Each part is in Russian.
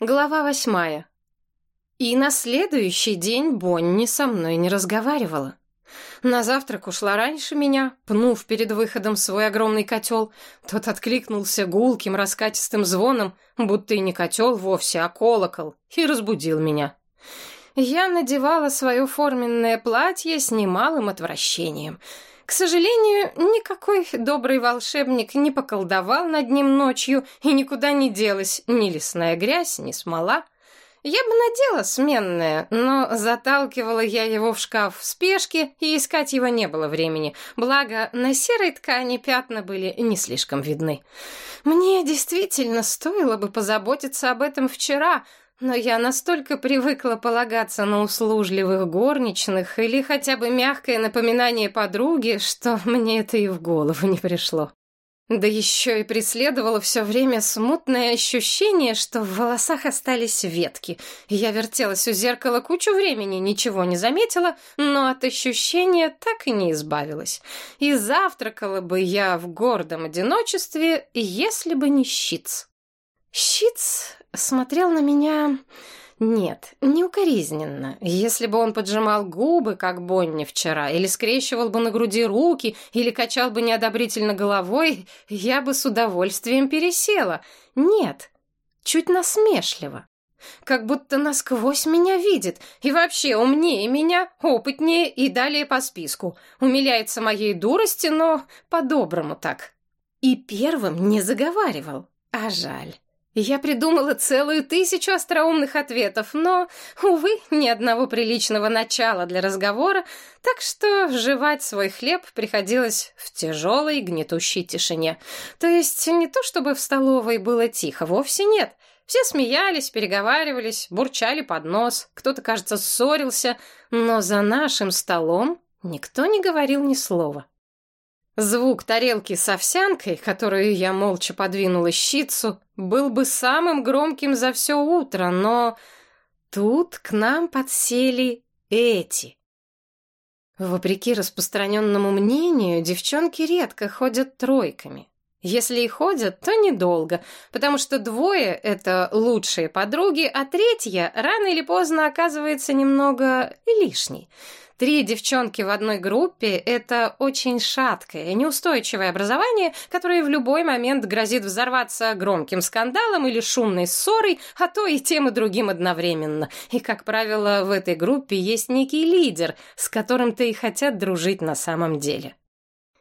Глава восьмая. И на следующий день Бонни со мной не разговаривала. На завтрак ушла раньше меня, пнув перед выходом свой огромный котел. Тот откликнулся гулким раскатистым звоном, будто и не котел вовсе, а колокол, и разбудил меня. Я надевала свое форменное платье с немалым отвращением — к сожалению, никакой добрый волшебник не поколдовал над ним ночью, и никуда не делась ни лесная грязь, ни смола. Я бы надела сменное, но заталкивала я его в шкаф в спешке, и искать его не было времени. Благо, на серой ткани пятна были не слишком видны. Мне действительно стоило бы позаботиться об этом вчера, но я настолько привыкла полагаться на услужливых горничных или хотя бы мягкое напоминание подруги, что мне это и в голову не пришло. Да еще и преследовало все время смутное ощущение, что в волосах остались ветки. Я вертелась у зеркала кучу времени, ничего не заметила, но от ощущения так и не избавилась. И завтракала бы я в гордом одиночестве, если бы не щиц. Щиц смотрел на меня... Нет, неукоризненно. Если бы он поджимал губы, как Бонни вчера, или скрещивал бы на груди руки, или качал бы неодобрительно головой, я бы с удовольствием пересела. Нет, чуть насмешливо. Как будто насквозь меня видит, и вообще умнее меня, опытнее и далее по списку. Умиляется моей дурости, но по-доброму так. И первым не заговаривал, а жаль. Я придумала целую тысячу остроумных ответов, но, увы, ни одного приличного начала для разговора, так что жевать свой хлеб приходилось в тяжелой гнетущей тишине. То есть не то, чтобы в столовой было тихо, вовсе нет. Все смеялись, переговаривались, бурчали под нос, кто-то, кажется, ссорился, но за нашим столом никто не говорил ни слова. Звук тарелки с овсянкой, которую я молча подвинула щицу, был бы самым громким за все утро, но тут к нам подсели эти. Вопреки распространенному мнению, девчонки редко ходят тройками. Если и ходят, то недолго, потому что двое — это лучшие подруги, а третья рано или поздно оказывается немного лишней — Три девчонки в одной группе — это очень шаткое, неустойчивое образование, которое в любой момент грозит взорваться громким скандалом или шумной ссорой, а то и тем и другим одновременно. И, как правило, в этой группе есть некий лидер, с которым-то и хотят дружить на самом деле.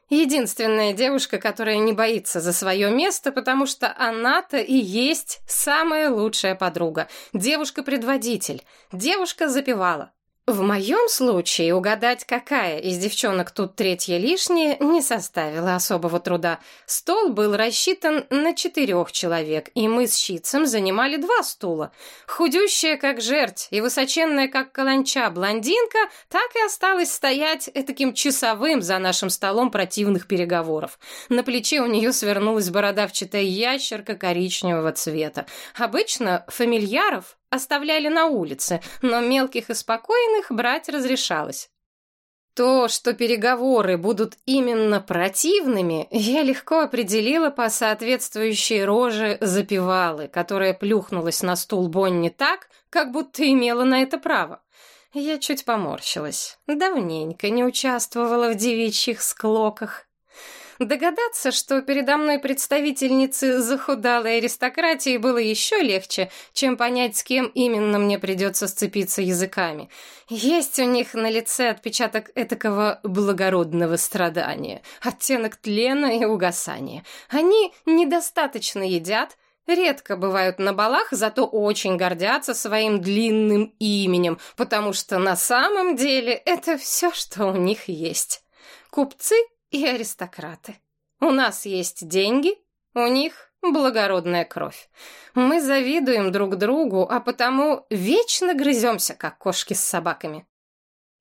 Единственная девушка, которая не боится за свое место, потому что она-то и есть самая лучшая подруга. Девушка-предводитель. Девушка запевала. В моем случае угадать, какая из девчонок тут третья лишняя, не составило особого труда. Стол был рассчитан на четырех человек, и мы с Щицем занимали два стула. Худющая, как жерть, и высоченная, как каланча, блондинка так и осталась стоять таким часовым за нашим столом противных переговоров. На плече у нее свернулась бородавчатая ящерка коричневого цвета. Обычно фамильяров оставляли на улице, но мелких и спокойных брать разрешалось. То, что переговоры будут именно противными, я легко определила по соответствующей роже запевалы, которая плюхнулась на стул Бонни так, как будто имела на это право. Я чуть поморщилась. Давненько не участвовала в девичьих склоках. Догадаться, что передо мной представительницы захудалой аристократии было еще легче, чем понять, с кем именно мне придется сцепиться языками. Есть у них на лице отпечаток этакого благородного страдания, оттенок тлена и угасания. Они недостаточно едят, редко бывают на балах, зато очень гордятся своим длинным именем, потому что на самом деле это все, что у них есть. Купцы и аристократы. У нас есть деньги, у них благородная кровь. Мы завидуем друг другу, а потому вечно грыземся, как кошки с собаками.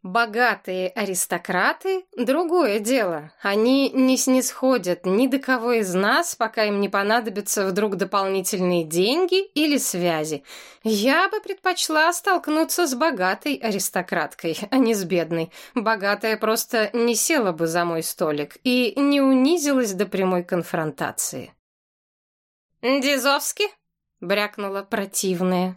Богатые аристократы — другое дело. Они не снисходят ни до кого из нас, пока им не понадобятся вдруг дополнительные деньги или связи. Я бы предпочла столкнуться с богатой аристократкой, а не с бедной. Богатая просто не села бы за мой столик и не унизилась до прямой конфронтации. «Дизовски?» брякнула противная.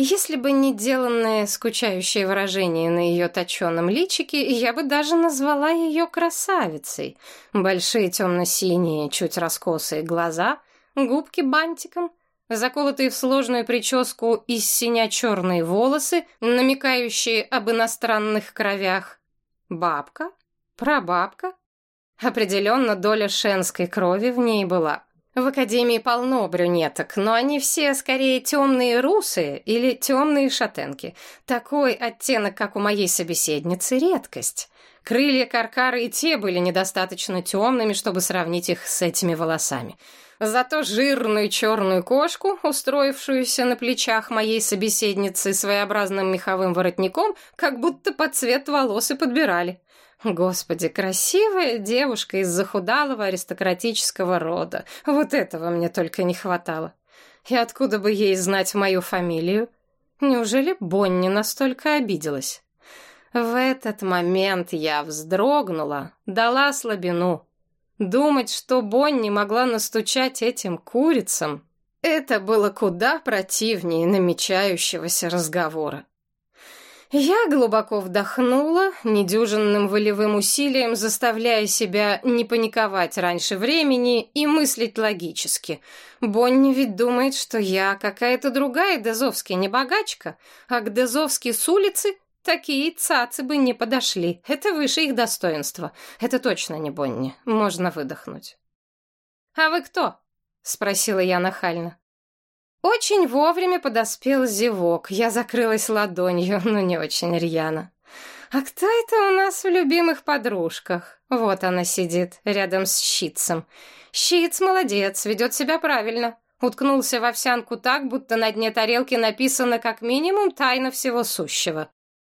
Если бы не деланное скучающее выражение на ее точенном личике, я бы даже назвала ее красавицей. Большие темно-синие, чуть раскосые глаза, губки бантиком, заколотые в сложную прическу из синя-черные волосы, намекающие об иностранных кровях. Бабка? Прабабка? Определенно доля шенской крови в ней была. В академии полно брюнеток, но они все скорее темные русые или темные шатенки. Такой оттенок, как у моей собеседницы, редкость. Крылья Каркары и те были недостаточно темными, чтобы сравнить их с этими волосами. Зато жирную черную кошку, устроившуюся на плечах моей собеседницы своеобразным меховым воротником, как будто под цвет волос и подбирали. Господи, красивая девушка из захудалого аристократического рода. Вот этого мне только не хватало. И откуда бы ей знать мою фамилию? Неужели Бонни настолько обиделась? В этот момент я вздрогнула, дала слабину. Думать, что Бонни могла настучать этим курицам, это было куда противнее намечающегося разговора. Я глубоко вдохнула, недюжинным волевым усилием заставляя себя не паниковать раньше времени и мыслить логически. Бонни ведь думает, что я какая-то другая Дезовский не богачка, а к Дезовски с улицы такие цацы бы не подошли. Это выше их достоинства. Это точно не Бонни. Можно выдохнуть. «А вы кто?» — спросила я нахально. Очень вовремя подоспел зевок. Я закрылась ладонью, но не очень рьяно. А кто это у нас в любимых подружках? Вот она сидит, рядом с Щитцем. Щиц молодец, ведет себя правильно. Уткнулся в овсянку так, будто на дне тарелки написано как минимум «Тайна всего сущего».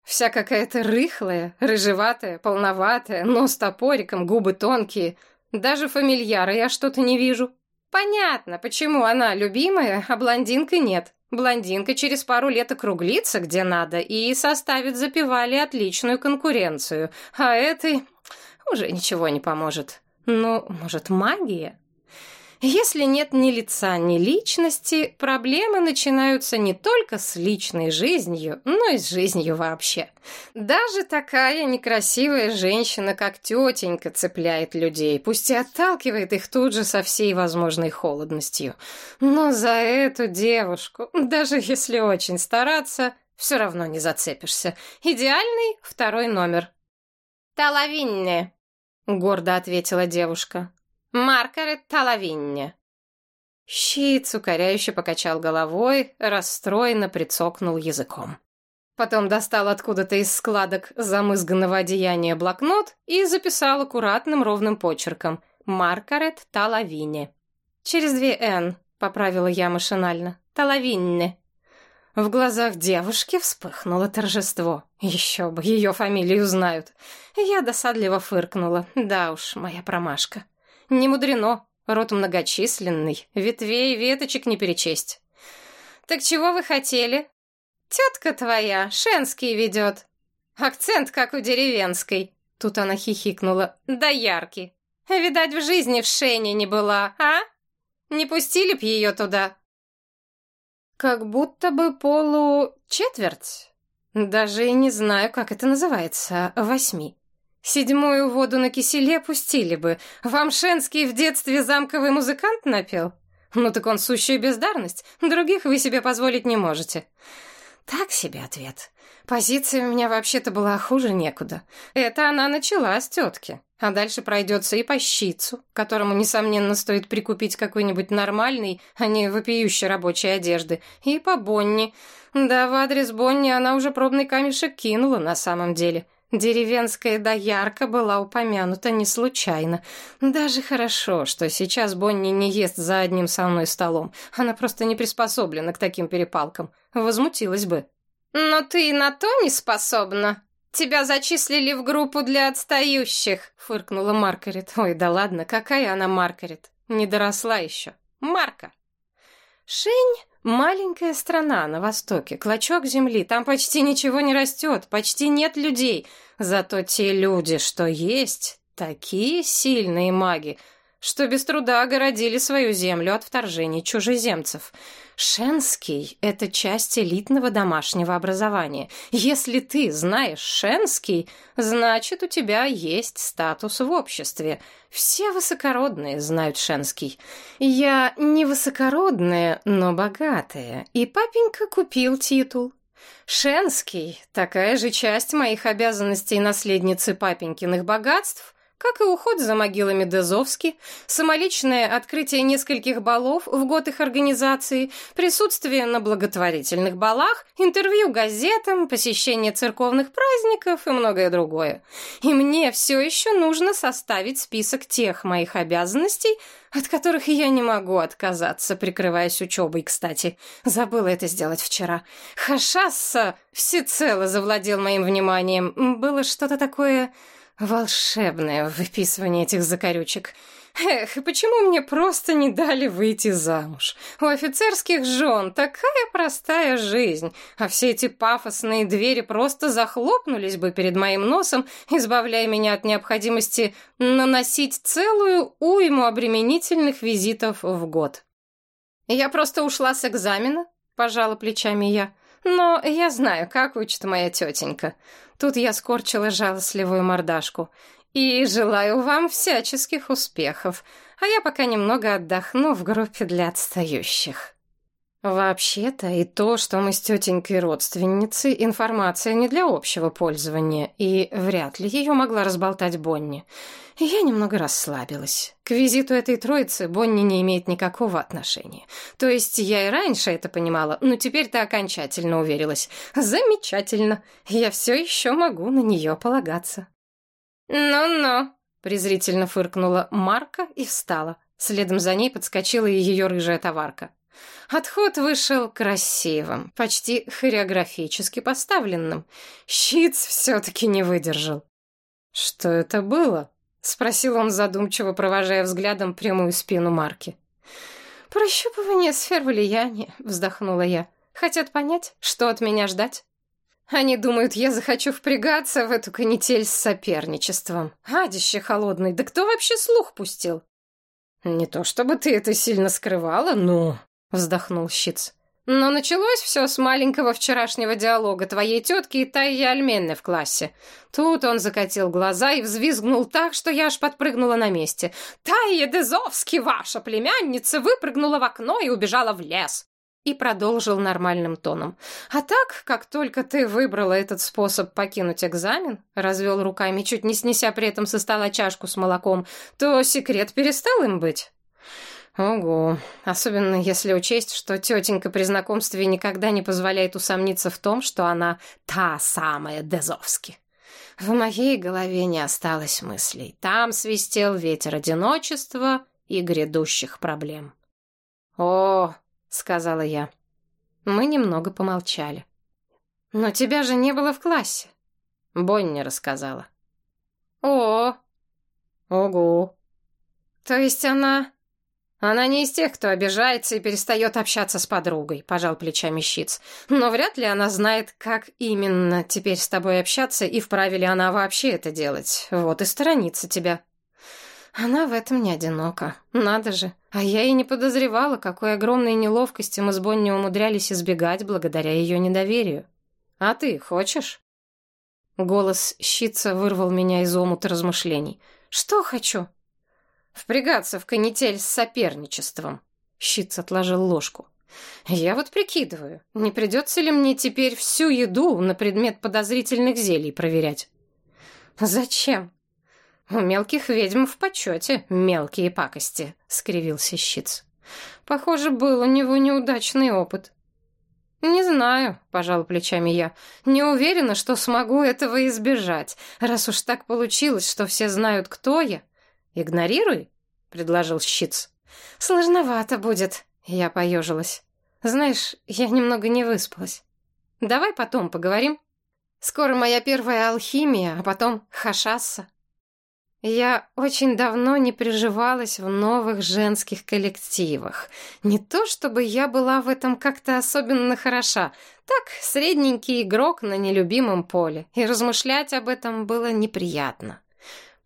Вся какая-то рыхлая, рыжеватая, полноватая, нос топориком, губы тонкие. Даже фамильяра я что-то не вижу. Понятно, почему она любимая, а блондинка нет. Блондинка через пару лет округлится где надо и составит запивали отличную конкуренцию. А этой уже ничего не поможет. Ну, может, магия? Если нет ни лица, ни личности, проблемы начинаются не только с личной жизнью, но и с жизнью вообще. Даже такая некрасивая женщина, как тетенька, цепляет людей, пусть и отталкивает их тут же со всей возможной холодностью. Но за эту девушку, даже если очень стараться, все равно не зацепишься. Идеальный второй номер. «Талавинне», — гордо ответила девушка. Маргарет Талавинне. Щит укоряюще покачал головой, расстроенно прицокнул языком. Потом достал откуда-то из складок замызганного одеяния блокнот и записал аккуратным ровным почерком «Маргарет Талавине». «Через две «Н», — поправила я машинально. «Талавинне». В глазах девушки вспыхнуло торжество. Еще бы, ее фамилию знают. Я досадливо фыркнула. Да уж, моя промашка. Не мудрено, род многочисленный, ветвей веточек не перечесть. Так чего вы хотели? Тетка твоя, Шенский ведет. Акцент, как у деревенской. Тут она хихикнула. Да яркий. Видать, в жизни в Шене не была, а? Не пустили б ее туда? Как будто бы полу четверть. Даже и не знаю, как это называется, восьми. Седьмую воду на киселе пустили бы. Вам Шенский в детстве замковый музыкант напел? Ну так он сущая бездарность. Других вы себе позволить не можете. Так себе ответ. Позиция у меня вообще-то была хуже некуда. Это она начала с тетки. А дальше пройдется и по щицу, которому, несомненно, стоит прикупить какой-нибудь нормальный, а не вопиющей рабочей одежды. И по Бонни. Да, в адрес Бонни она уже пробный камешек кинула на самом деле. Деревенская доярка была упомянута не случайно. Даже хорошо, что сейчас Бонни не ест за одним со мной столом. Она просто не приспособлена к таким перепалкам. Возмутилась бы. «Но ты на то не способна. Тебя зачислили в группу для отстающих», — фыркнула Маргарет. «Ой, да ладно, какая она Маргарет? Не доросла еще. Марка». Шень — маленькая страна на востоке, клочок земли. Там почти ничего не растет, почти нет людей. Зато те люди, что есть, такие сильные маги. Что без труда огородили свою землю от вторжений чужеземцев. Шенский — это часть элитного домашнего образования. Если ты знаешь шенский, значит, у тебя есть статус в обществе. Все высокородные знают шенский. Я не высокородная, но богатая, и папенька купил титул. Шенский — такая же часть моих обязанностей наследницы папенькиных богатств — как и уход за могилами Дезовски, самоличное открытие нескольких балов в год их организации, присутствие на благотворительных балах, интервью газетам, посещение церковных праздников и многое другое. И мне все еще нужно составить список тех моих обязанностей, от которых я не могу отказаться, прикрываясь учебой, кстати. Забыла это сделать вчера. Хашасса всецело завладел моим вниманием. Было что-то такое Волшебное выписывание этих закорючек. Эх, почему мне просто не дали выйти замуж? У офицерских жен такая простая жизнь, а все эти пафосные двери просто захлопнулись бы перед моим носом, избавляя меня от необходимости наносить целую уйму обременительных визитов в год. Я просто ушла с экзамена, пожала плечами я. Но я знаю, как учит моя тетенька. Тут я скорчила жалостливую мордашку. И желаю вам всяческих успехов. А я пока немного отдохну в группе для отстающих. Вообще-то и то, что мы с тетенькой родственницы, информация не для общего пользования, и вряд ли ее могла разболтать Бонни. Я немного расслабилась. К визиту этой троицы Бонни не имеет никакого отношения. То есть я и раньше это понимала, но теперь-то окончательно уверилась. Замечательно. Я все еще могу на нее полагаться. «Ну-ну», — презрительно фыркнула Марка и встала. Следом за ней подскочила и ее рыжая товарка. Отход вышел красивым, почти хореографически поставленным. Щиц все-таки не выдержал. «Что это было?» — спросил он задумчиво, провожая взглядом прямую спину Марки. «Прощупывание сфер влияния», — вздохнула я. «Хотят понять, что от меня ждать?» Они думают, я захочу впрягаться в эту канитель с соперничеством. Адище холодный, да кто вообще слух пустил? Не то чтобы ты это сильно скрывала, но вздохнул Щиц. Но началось все с маленького вчерашнего диалога твоей тетки и Тайи Альменны в классе. Тут он закатил глаза и взвизгнул так, что я аж подпрыгнула на месте. «Тайя Дезовски, ваша племянница, выпрыгнула в окно и убежала в лес!» И продолжил нормальным тоном. «А так, как только ты выбрала этот способ покинуть экзамен, развел руками, чуть не снеся при этом со стола чашку с молоком, то секрет перестал им быть». Ого, особенно если учесть, что тетенька при знакомстве никогда не позволяет усомниться в том, что она та самая Дезовски. В моей голове не осталось мыслей. Там свистел ветер одиночества и грядущих проблем. «О!» — сказала я. Мы немного помолчали. «Но тебя же не было в классе», — Бонни рассказала. «О! Ого! То есть она она не из тех, кто обижается и перестает общаться с подругой, пожал плечами Щиц. Но вряд ли она знает, как именно теперь с тобой общаться и вправе ли она вообще это делать. Вот и сторонится тебя. Она в этом не одинока. Надо же. А я и не подозревала, какой огромной неловкости мы с Бонни умудрялись избегать благодаря ее недоверию. А ты хочешь? Голос Щица вырвал меня из омута размышлений. Что хочу? Впрягаться в канитель с соперничеством. Щиц отложил ложку. Я вот прикидываю, не придется ли мне теперь всю еду на предмет подозрительных зелий проверять? Зачем? У мелких ведьм в почете мелкие пакости, скривился Щиц. Похоже, был у него неудачный опыт. «Не знаю», — пожал плечами я. «Не уверена, что смогу этого избежать, раз уж так получилось, что все знают, кто я, «Игнорируй», — предложил Щиц. «Сложновато будет», — я поежилась. «Знаешь, я немного не выспалась. Давай потом поговорим. Скоро моя первая алхимия, а потом хашасса». Я очень давно не приживалась в новых женских коллективах. Не то чтобы я была в этом как-то особенно хороша. Так, средненький игрок на нелюбимом поле. И размышлять об этом было неприятно.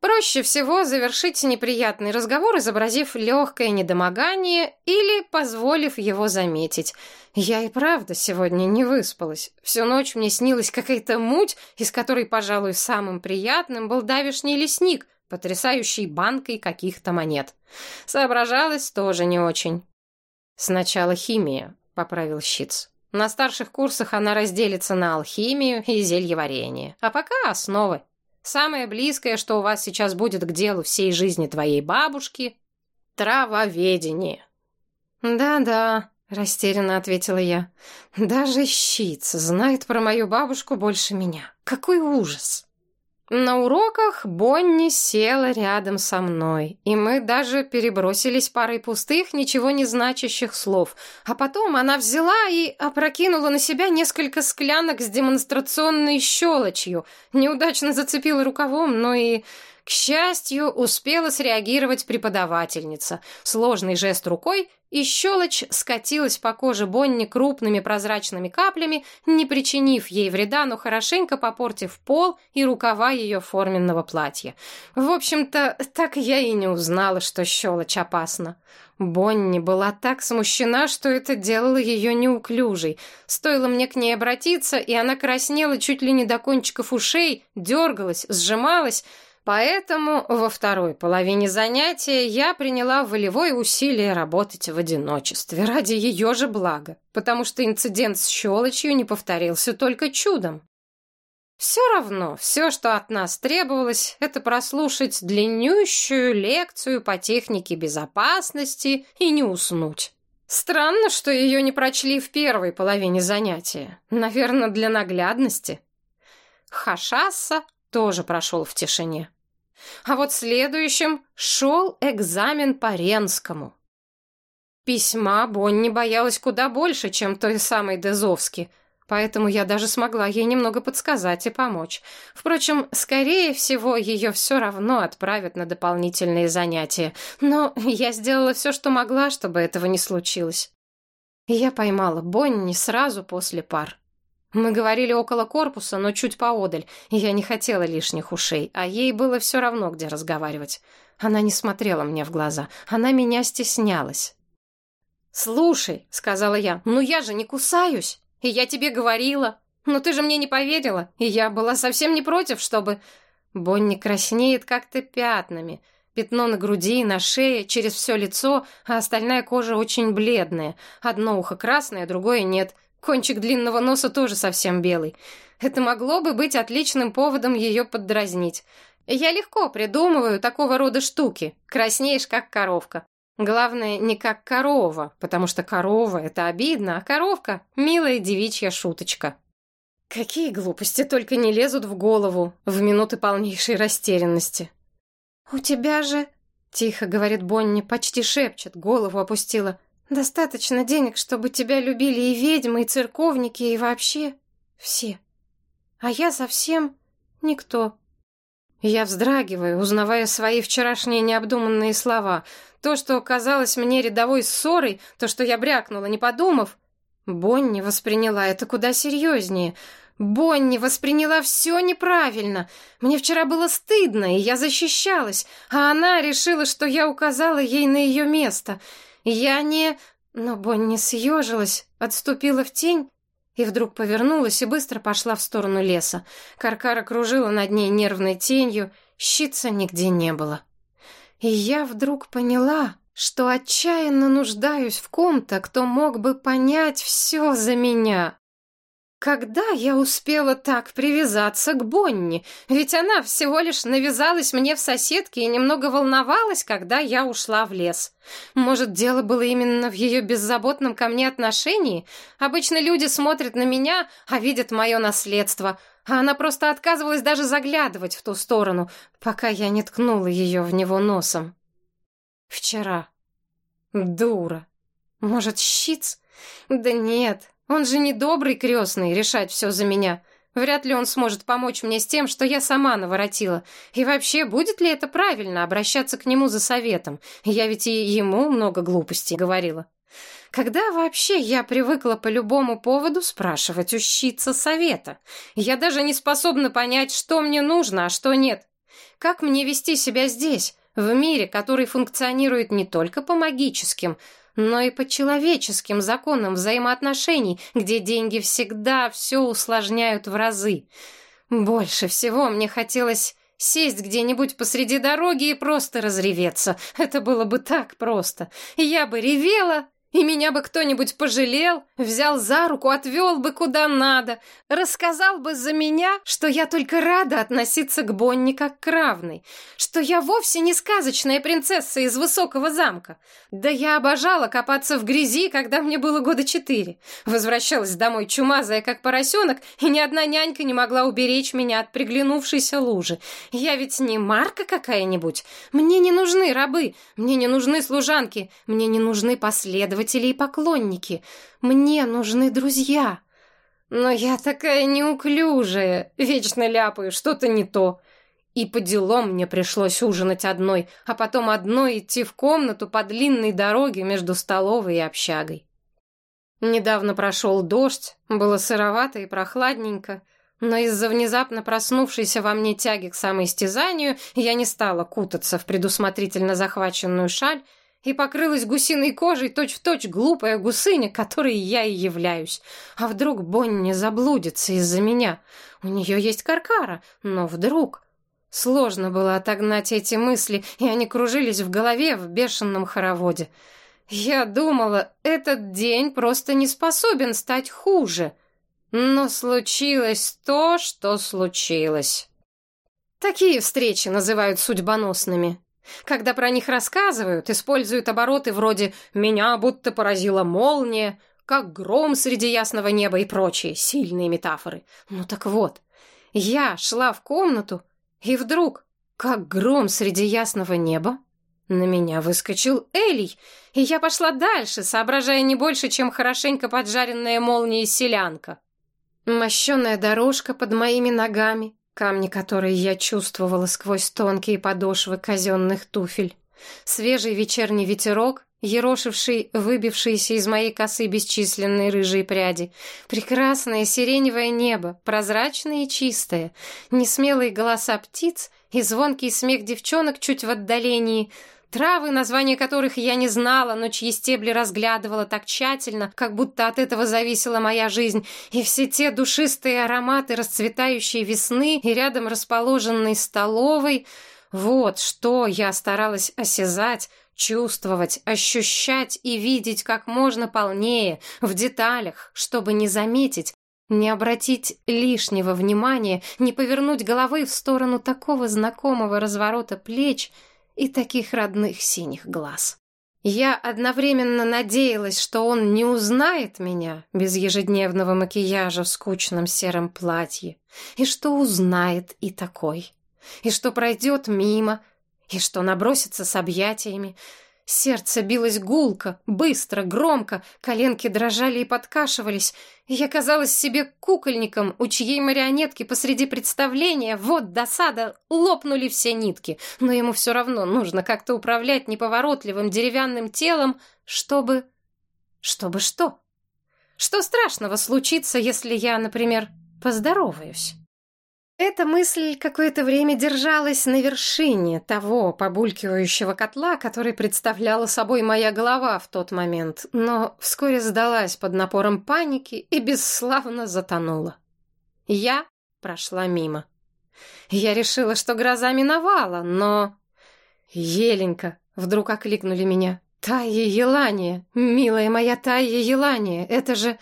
Проще всего завершить неприятный разговор, изобразив легкое недомогание или позволив его заметить. Я и правда сегодня не выспалась. Всю ночь мне снилась какая-то муть, из которой, пожалуй, самым приятным был давишний лесник, потрясающий банкой каких-то монет. Соображалась тоже не очень. «Сначала химия», — поправил Щиц. «На старших курсах она разделится на алхимию и зельеварение, а пока основы». Самое близкое, что у вас сейчас будет к делу всей жизни твоей бабушки — травоведение». «Да-да», — растерянно ответила я. «Даже щиц знает про мою бабушку больше меня. Какой ужас!» На уроках Бонни села рядом со мной, и мы даже перебросились парой пустых, ничего не значащих слов. А потом она взяла и опрокинула на себя несколько склянок с демонстрационной щелочью. Неудачно зацепила рукавом, но и к счастью, успела среагировать преподавательница. Сложный жест рукой, и щелочь скатилась по коже Бонни крупными прозрачными каплями, не причинив ей вреда, но хорошенько попортив пол и рукава ее форменного платья. В общем-то, так я и не узнала, что щелочь опасна. Бонни была так смущена, что это делало ее неуклюжей. Стоило мне к ней обратиться, и она краснела чуть ли не до кончиков ушей, дергалась, сжималась, Поэтому во второй половине занятия я приняла волевое усилие работать в одиночестве ради ее же блага, потому что инцидент с щелочью не повторился только чудом. Все равно, все, что от нас требовалось, это прослушать длиннющую лекцию по технике безопасности и не уснуть. Странно, что ее не прочли в первой половине занятия. Наверное, для наглядности. Хашаса тоже прошел в тишине. А вот следующим шел экзамен по Ренскому. Письма Бонни боялась куда больше, чем той самой Дезовски, поэтому я даже смогла ей немного подсказать и помочь. Впрочем, скорее всего, ее все равно отправят на дополнительные занятия, но я сделала все, что могла, чтобы этого не случилось. Я поймала Бонни сразу после пар. Мы говорили около корпуса, но чуть поодаль. Я не хотела лишних ушей, а ей было все равно, где разговаривать. Она не смотрела мне в глаза. Она меня стеснялась. «Слушай», — сказала я, — «ну я же не кусаюсь. И я тебе говорила. Но ты же мне не поверила. И я была совсем не против, чтобы...» Бонни краснеет как-то пятнами. Пятно на груди, на шее, через все лицо, а остальная кожа очень бледная. Одно ухо красное, другое нет. Кончик длинного носа тоже совсем белый. Это могло бы быть отличным поводом ее поддразнить. Я легко придумываю такого рода штуки. Краснеешь, как коровка. Главное, не как корова, потому что корова — это обидно, а коровка — милая девичья шуточка. Какие глупости только не лезут в голову в минуты полнейшей растерянности. «У тебя же...» — тихо говорит Бонни, почти шепчет, голову опустила. Достаточно денег, чтобы тебя любили и ведьмы, и церковники, и вообще все. А я совсем никто. Я вздрагиваю, узнавая свои вчерашние необдуманные слова. То, что казалось мне рядовой ссорой, то, что я брякнула, не подумав, Бонни восприняла это куда серьезнее. Бонни восприняла все неправильно. Мне вчера было стыдно, и я защищалась, а она решила, что я указала ей на ее место — «Я не...» Но Бонни съежилась, отступила в тень и вдруг повернулась и быстро пошла в сторону леса. Каркара кружила над ней нервной тенью, щица нигде не было. И я вдруг поняла, что отчаянно нуждаюсь в ком-то, кто мог бы понять все за меня. Когда я успела так привязаться к Бонни? Ведь она всего лишь навязалась мне в соседке и немного волновалась, когда я ушла в лес. Может, дело было именно в ее беззаботном ко мне отношении? Обычно люди смотрят на меня, а видят мое наследство, а она просто отказывалась даже заглядывать в ту сторону, пока я не ткнула ее в него носом. Вчера. Дура. Может, щиц? Да нет, он же не добрый крестный решать все за меня. Вряд ли он сможет помочь мне с тем, что я сама наворотила. И вообще, будет ли это правильно обращаться к нему за советом? Я ведь и ему много глупостей говорила. Когда вообще я привыкла по любому поводу спрашивать у щица совета? Я даже не способна понять, что мне нужно, а что нет. Как мне вести себя здесь, в мире, который функционирует не только по магическим, но и по человеческим законам взаимоотношений, где деньги всегда все усложняют в разы. Больше всего мне хотелось сесть где-нибудь посреди дороги и просто разреветься. Это было бы так просто. Я бы ревела, и меня бы кто-нибудь пожалел, взял за руку, отвел бы куда надо, рассказал бы за меня, что я только рада относиться к Бонни как к равной, что я вовсе не сказочная принцесса из высокого замка. Да я обожала копаться в грязи, когда мне было года четыре. Возвращалась домой чумазая, как поросенок, и ни одна нянька не могла уберечь меня от приглянувшейся лужи. Я ведь не Марка какая-нибудь. Мне не нужны рабы, мне не нужны служанки, мне не нужны последователи последователи и поклонники. Мне нужны друзья. Но я такая неуклюжая, вечно ляпаю, что-то не то. И по делам мне пришлось ужинать одной, а потом одной идти в комнату по длинной дороге между столовой и общагой. Недавно прошел дождь, было сыровато и прохладненько, но из-за внезапно проснувшейся во мне тяги к самоистязанию я не стала кутаться в предусмотрительно захваченную шаль и покрылась гусиной кожей точь-в-точь точь глупая гусыня, которой я и являюсь. А вдруг Бонни заблудится из-за меня? У нее есть каркара, но вдруг... Сложно было отогнать эти мысли, и они кружились в голове в бешеном хороводе. Я думала, этот день просто не способен стать хуже. Но случилось то, что случилось. Такие встречи называют судьбоносными. Когда про них рассказывают, используют обороты вроде «меня будто поразила молния», «как гром среди ясного неба» и прочие сильные метафоры. Ну так вот, я шла в комнату, и вдруг, как гром среди ясного неба, на меня выскочил Элий, и я пошла дальше, соображая не больше, чем хорошенько поджаренная молнией селянка. Мощеная дорожка под моими ногами, камни, которые я чувствовала сквозь тонкие подошвы казенных туфель. Свежий вечерний ветерок, ерошивший выбившиеся из моей косы бесчисленные рыжие пряди. Прекрасное сиреневое небо, прозрачное и чистое. Несмелые голоса птиц и звонкий смех девчонок чуть в отдалении — Травы, названия которых я не знала, но чьи стебли разглядывала так тщательно, как будто от этого зависела моя жизнь, и все те душистые ароматы расцветающей весны и рядом расположенной столовой. Вот что я старалась осязать, чувствовать, ощущать и видеть как можно полнее, в деталях, чтобы не заметить, не обратить лишнего внимания, не повернуть головы в сторону такого знакомого разворота плеч — и таких родных синих глаз. Я одновременно надеялась, что он не узнает меня без ежедневного макияжа в скучном сером платье, и что узнает и такой, и что пройдет мимо, и что набросится с объятиями, Сердце билось гулко, быстро, громко, коленки дрожали и подкашивались. Я казалась себе кукольником, у чьей марионетки посреди представления, вот досада, лопнули все нитки. Но ему все равно нужно как-то управлять неповоротливым деревянным телом, чтобы... Чтобы что? Что страшного случится, если я, например, поздороваюсь? Эта мысль какое-то время держалась на вершине того побулькивающего котла, который представляла собой моя голова в тот момент, но вскоре сдалась под напором паники и бесславно затонула. Я прошла мимо. Я решила, что гроза миновала, но... Еленька, вдруг окликнули меня. Тайя Елания, милая моя Тайя Елания, это же...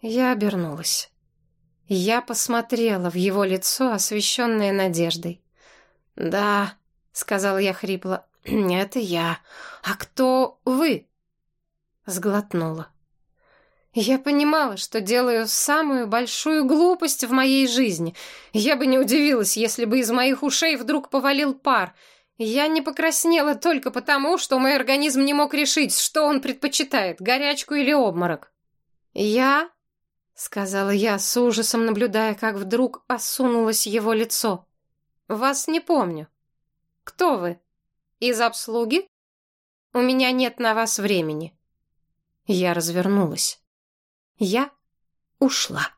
Я обернулась. Я посмотрела в его лицо, освещенное надеждой. «Да», — сказала я хрипло, — «это я. А кто вы?» Сглотнула. Я понимала, что делаю самую большую глупость в моей жизни. Я бы не удивилась, если бы из моих ушей вдруг повалил пар. Я не покраснела только потому, что мой организм не мог решить, что он предпочитает, горячку или обморок. Я сказала я с ужасом, наблюдая, как вдруг осунулось его лицо. Вас не помню. Кто вы? Из обслуги? У меня нет на вас времени. Я развернулась. Я ушла.